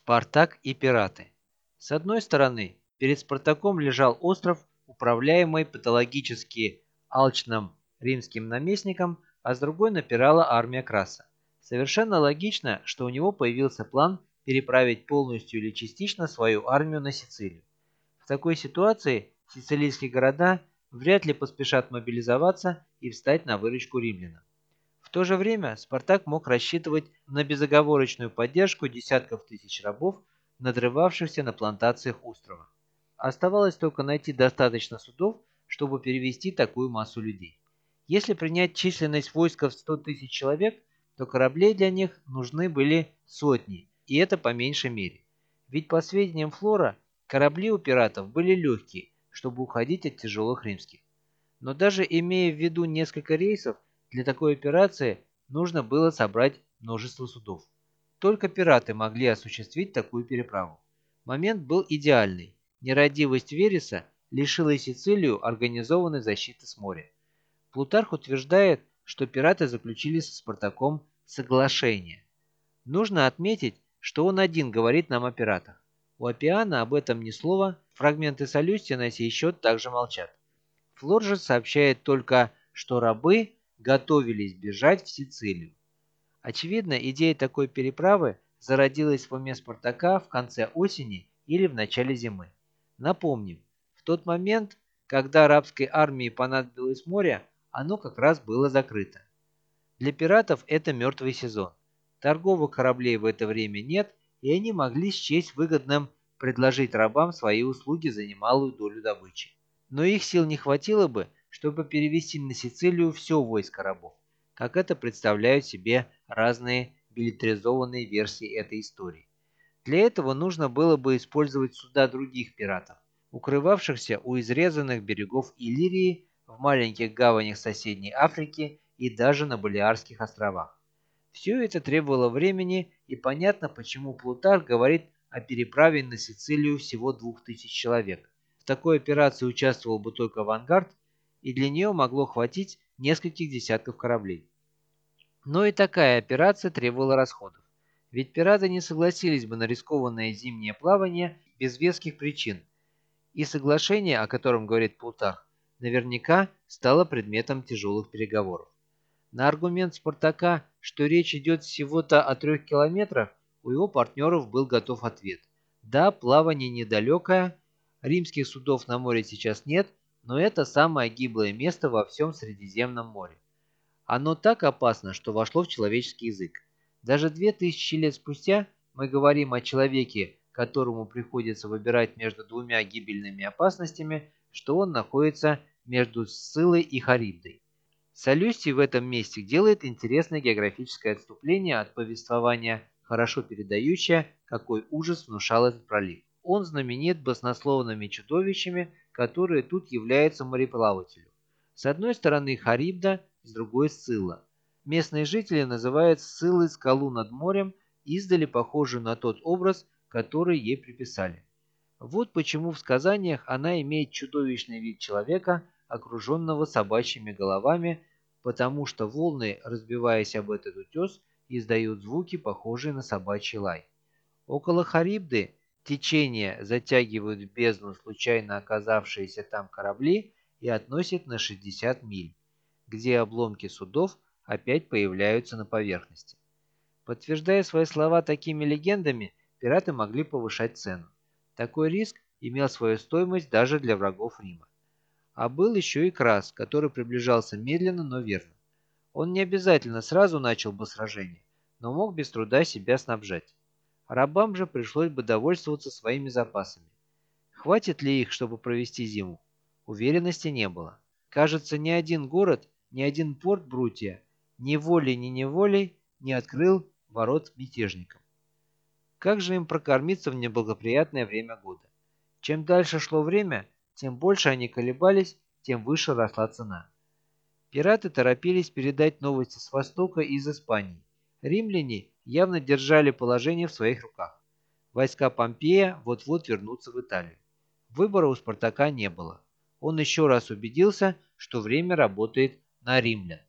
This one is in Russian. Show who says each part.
Speaker 1: Спартак и пираты. С одной стороны, перед Спартаком лежал остров, управляемый патологически алчным римским наместником, а с другой напирала армия Краса. Совершенно логично, что у него появился план переправить полностью или частично свою армию на Сицилию. В такой ситуации сицилийские города вряд ли поспешат мобилизоваться и встать на выручку римлянам. В то же время Спартак мог рассчитывать на безоговорочную поддержку десятков тысяч рабов, надрывавшихся на плантациях острова. Оставалось только найти достаточно судов, чтобы перевести такую массу людей. Если принять численность войска в 100 тысяч человек, то кораблей для них нужны были сотни, и это по меньшей мере. Ведь по сведениям Флора, корабли у пиратов были легкие, чтобы уходить от тяжелых римских. Но даже имея в виду несколько рейсов, для такой операции нужно было собрать множество судов. Только пираты могли осуществить такую переправу. Момент был идеальный. Нерадивость Вереса лишила Сицилию организованной защиты с моря. Плутарх утверждает, что пираты заключили со Спартаком соглашение. Нужно отметить, что он один говорит нам о пиратах. У Апиана об этом ни слова, фрагменты Солюстия на сей счет также молчат. Флор же сообщает только, что рабы готовились бежать в Сицилию. Очевидно, идея такой переправы зародилась в уме Спартака в конце осени или в начале зимы. Напомним, в тот момент, когда арабской армии понадобилось море, оно как раз было закрыто. Для пиратов это мертвый сезон. Торговых кораблей в это время нет, и они могли счесть выгодным предложить рабам свои услуги за немалую долю добычи. Но их сил не хватило бы, чтобы перевести на Сицилию все войско рабов, как это представляют себе разные билетризованные версии этой истории. Для этого нужно было бы использовать суда других пиратов, укрывавшихся у изрезанных берегов Иллирии, в маленьких гаванях соседней Африки и даже на Балиарских островах. Все это требовало времени, и понятно, почему Плутарх говорит о переправе на Сицилию всего двух тысяч человек. В такой операции участвовал бы только авангард, и для нее могло хватить нескольких десятков кораблей. Но и такая операция требовала расходов. Ведь пираты не согласились бы на рискованное зимнее плавание без веских причин. И соглашение, о котором говорит Плутарх, наверняка стало предметом тяжелых переговоров. На аргумент Спартака, что речь идет всего-то о трех километрах, у его партнеров был готов ответ. Да, плавание недалекое, римских судов на море сейчас нет, но это самое гиблое место во всем Средиземном море. Оно так опасно, что вошло в человеческий язык. Даже две тысячи лет спустя мы говорим о человеке, которому приходится выбирать между двумя гибельными опасностями, что он находится между Сциллой и Харибдой. Солюстий в этом месте делает интересное географическое отступление от повествования, хорошо передающее, какой ужас внушал этот пролив. Он знаменит баснословными чудовищами, которые тут являются мореплавателю. С одной стороны Харибда, с другой Сцилла. Местные жители называют Сциллой скалу над морем, издали похожую на тот образ, который ей приписали. Вот почему в сказаниях она имеет чудовищный вид человека, окруженного собачьими головами, потому что волны, разбиваясь об этот утес, издают звуки, похожие на собачий лай. Около Харибды Течение затягивают в бездну случайно оказавшиеся там корабли и относят на 60 миль, где обломки судов опять появляются на поверхности. Подтверждая свои слова такими легендами, пираты могли повышать цену. Такой риск имел свою стоимость даже для врагов Рима. А был еще и Крас, который приближался медленно, но верно. Он не обязательно сразу начал бы сражение, но мог без труда себя снабжать. Рабам же пришлось бы довольствоваться своими запасами. Хватит ли их, чтобы провести зиму? Уверенности не было. Кажется, ни один город, ни один порт Брутия ни волей, ни неволей не открыл ворот мятежникам. Как же им прокормиться в неблагоприятное время года? Чем дальше шло время, тем больше они колебались, тем выше росла цена. Пираты торопились передать новости с Востока из Испании. Римляне явно держали положение в своих руках. Войска Помпея вот-вот вернутся в Италию. Выбора у Спартака не было. Он еще раз убедился, что время работает на римлян.